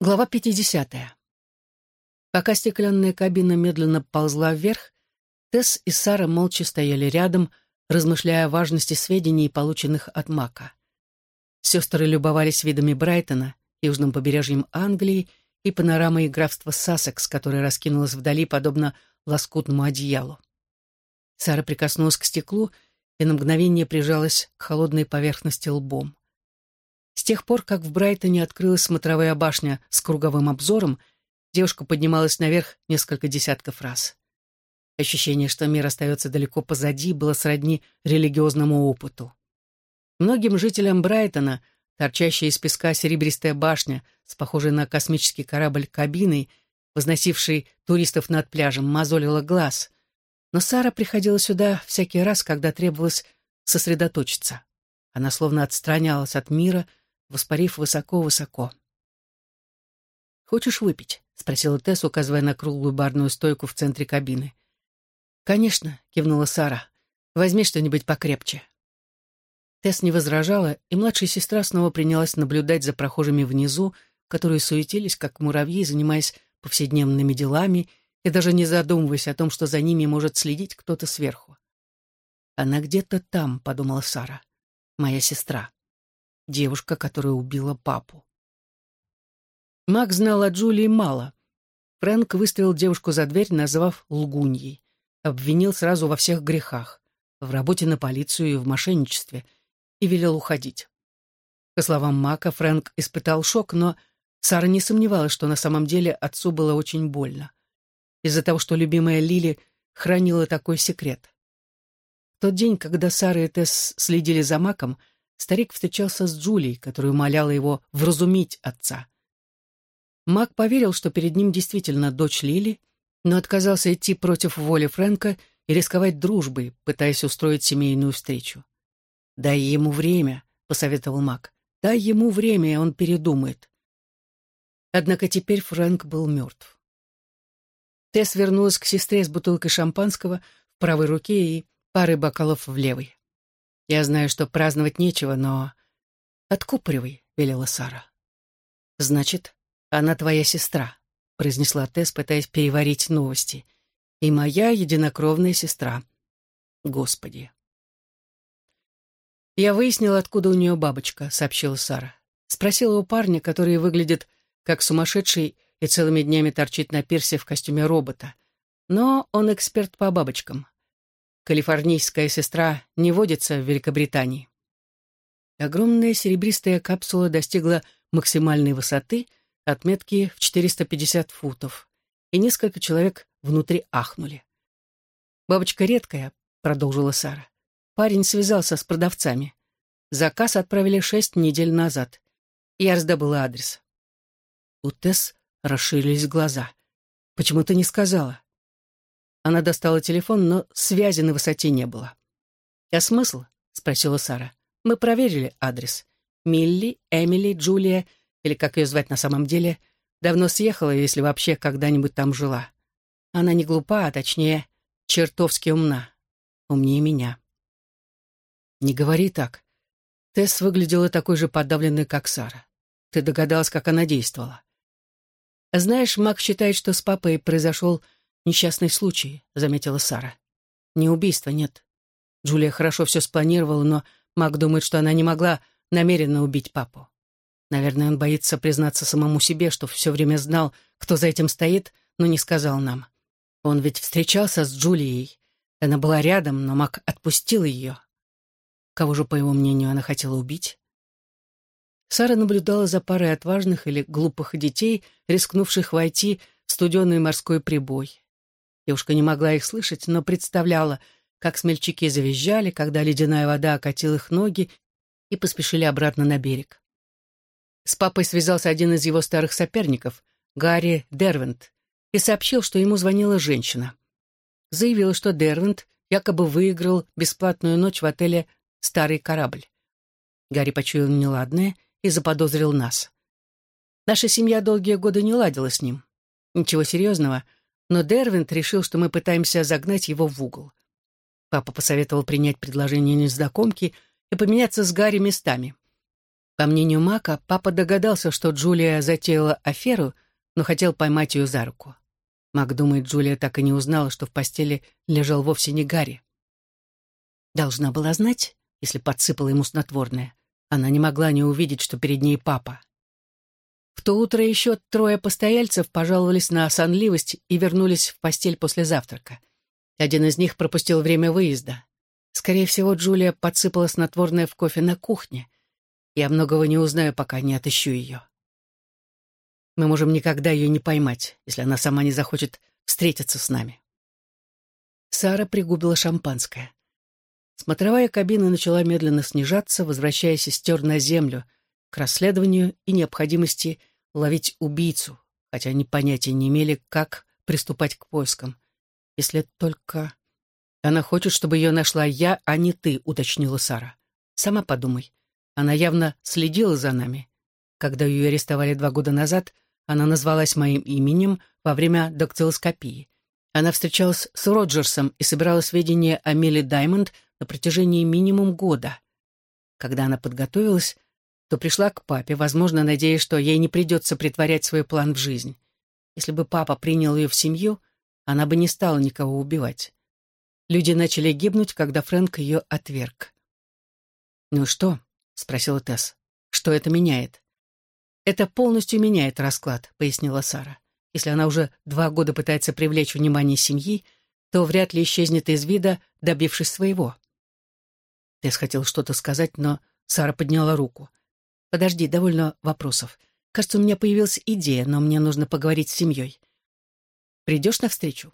Глава 50. Пока стеклянная кабина медленно ползла вверх, Тесс и Сара молча стояли рядом, размышляя о важности сведений, полученных от Мака. Сестры любовались видами Брайтона, южным побережьем Англии и панорамой графства Сассекс, которая раскинулась вдали, подобно лоскутному одеялу. Сара прикоснулась к стеклу и на мгновение прижалась к холодной поверхности лбом. С тех пор, как в Брайтоне открылась смотровая башня с круговым обзором, девушка поднималась наверх несколько десятков раз. Ощущение, что мир остается далеко позади, было сродни религиозному опыту. Многим жителям Брайтона торчащая из песка серебристая башня с похожей на космический корабль кабиной, возносившей туристов над пляжем, мозолила глаз. Но Сара приходила сюда всякий раз, когда требовалось сосредоточиться. Она словно отстранялась от мира, воспарив высоко-высоко. «Хочешь выпить?» — спросила Тесс, указывая на круглую барную стойку в центре кабины. «Конечно», — кивнула Сара. «Возьми что-нибудь покрепче». Тесс не возражала, и младшая сестра снова принялась наблюдать за прохожими внизу, которые суетились, как муравьи, занимаясь повседневными делами и даже не задумываясь о том, что за ними может следить кто-то сверху. «Она где-то там», — подумала Сара, — «моя сестра» девушка, которая убила папу. Мак знал о Джулии мало. Фрэнк выставил девушку за дверь, назвав лгуньей. Обвинил сразу во всех грехах. В работе на полицию и в мошенничестве. И велел уходить. По словам Мака, Фрэнк испытал шок, но Сара не сомневалась, что на самом деле отцу было очень больно. Из-за того, что любимая Лили хранила такой секрет. В тот день, когда Сара и Тесс следили за Маком, старик встречался с Джулией, которая умоляла его вразумить отца. Мак поверил, что перед ним действительно дочь Лили, но отказался идти против воли Фрэнка и рисковать дружбой, пытаясь устроить семейную встречу. «Дай ему время», — посоветовал Мак. «Дай ему время, и он передумает». Однако теперь Фрэнк был мертв. Тесс вернулась к сестре с бутылкой шампанского в правой руке и парой бокалов в левой. Я знаю, что праздновать нечего, но... Откупоривай, велела Сара. Значит, она твоя сестра, произнесла Тесс, пытаясь переварить новости. И моя единокровная сестра. Господи. Я выяснила, откуда у нее бабочка, сообщила Сара. Спросила у парня, который выглядит как сумасшедший и целыми днями торчит на пирсе в костюме робота. Но он эксперт по бабочкам. Калифорнийская сестра не водится в Великобритании. Огромная серебристая капсула достигла максимальной высоты, отметки в 450 футов, и несколько человек внутри ахнули. «Бабочка редкая», — продолжила Сара. «Парень связался с продавцами. Заказ отправили шесть недель назад. Я раздобыла адрес». У Тесс расширились глаза. «Почему ты не сказала?» Она достала телефон, но связи на высоте не было. «А смысл?» — спросила Сара. «Мы проверили адрес. Милли, Эмили, Джулия, или как ее звать на самом деле, давно съехала, если вообще когда-нибудь там жила. Она не глупа, а точнее, чертовски умна. Умнее меня». «Не говори так. Тесс выглядела такой же подавленной, как Сара. Ты догадалась, как она действовала. Знаешь, Мак считает, что с папой произошел «Несчастный случай», — заметила Сара. «Не убийство, нет. Джулия хорошо все спланировала, но Мак думает, что она не могла намеренно убить папу. Наверное, он боится признаться самому себе, что все время знал, кто за этим стоит, но не сказал нам. Он ведь встречался с Джулией. Она была рядом, но Мак отпустил ее. Кого же, по его мнению, она хотела убить? Сара наблюдала за парой отважных или глупых детей, рискнувших войти в студеный морской прибой. Девушка не могла их слышать, но представляла, как смельчаки завизжали, когда ледяная вода окатила их ноги и поспешили обратно на берег. С папой связался один из его старых соперников, Гарри Дервент, и сообщил, что ему звонила женщина. Заявила, что Дервент якобы выиграл бесплатную ночь в отеле «Старый корабль». Гарри почуял неладное и заподозрил нас. Наша семья долгие годы не ладила с ним. Ничего серьезного, но Дервинт решил, что мы пытаемся загнать его в угол. Папа посоветовал принять предложение незнакомки и поменяться с Гарри местами. По мнению Мака, папа догадался, что Джулия затеяла аферу, но хотел поймать ее за руку. Мак думает, Джулия так и не узнала, что в постели лежал вовсе не Гарри. Должна была знать, если подсыпала ему снотворное. Она не могла не увидеть, что перед ней папа. В то утро еще трое постояльцев пожаловались на сонливость и вернулись в постель после завтрака. Один из них пропустил время выезда. Скорее всего, Джулия подсыпала снотворное в кофе на кухне. Я многого не узнаю, пока не отыщу ее. Мы можем никогда ее не поймать, если она сама не захочет встретиться с нами. Сара пригубила шампанское. Смотровая кабина начала медленно снижаться, возвращаясь из стер на землю, к расследованию и необходимости ловить убийцу, хотя они понятия не имели, как приступать к поискам. Если только... Она хочет, чтобы ее нашла я, а не ты, уточнила Сара. Сама подумай. Она явно следила за нами. Когда ее арестовали два года назад, она назвалась моим именем во время дактилоскопии. Она встречалась с Роджерсом и собирала сведения о Милли Даймонд на протяжении минимум года. Когда она подготовилась, то пришла к папе, возможно, надеясь, что ей не придется притворять свой план в жизнь. Если бы папа принял ее в семью, она бы не стала никого убивать. Люди начали гибнуть, когда Фрэнк ее отверг. «Ну что?» — спросила Тесс. «Что это меняет?» «Это полностью меняет расклад», — пояснила Сара. «Если она уже два года пытается привлечь внимание семьи, то вряд ли исчезнет из вида, добившись своего». Тесс хотел что-то сказать, но Сара подняла руку. «Подожди, довольно вопросов. Кажется, у меня появилась идея, но мне нужно поговорить с семьей. Придешь навстречу?»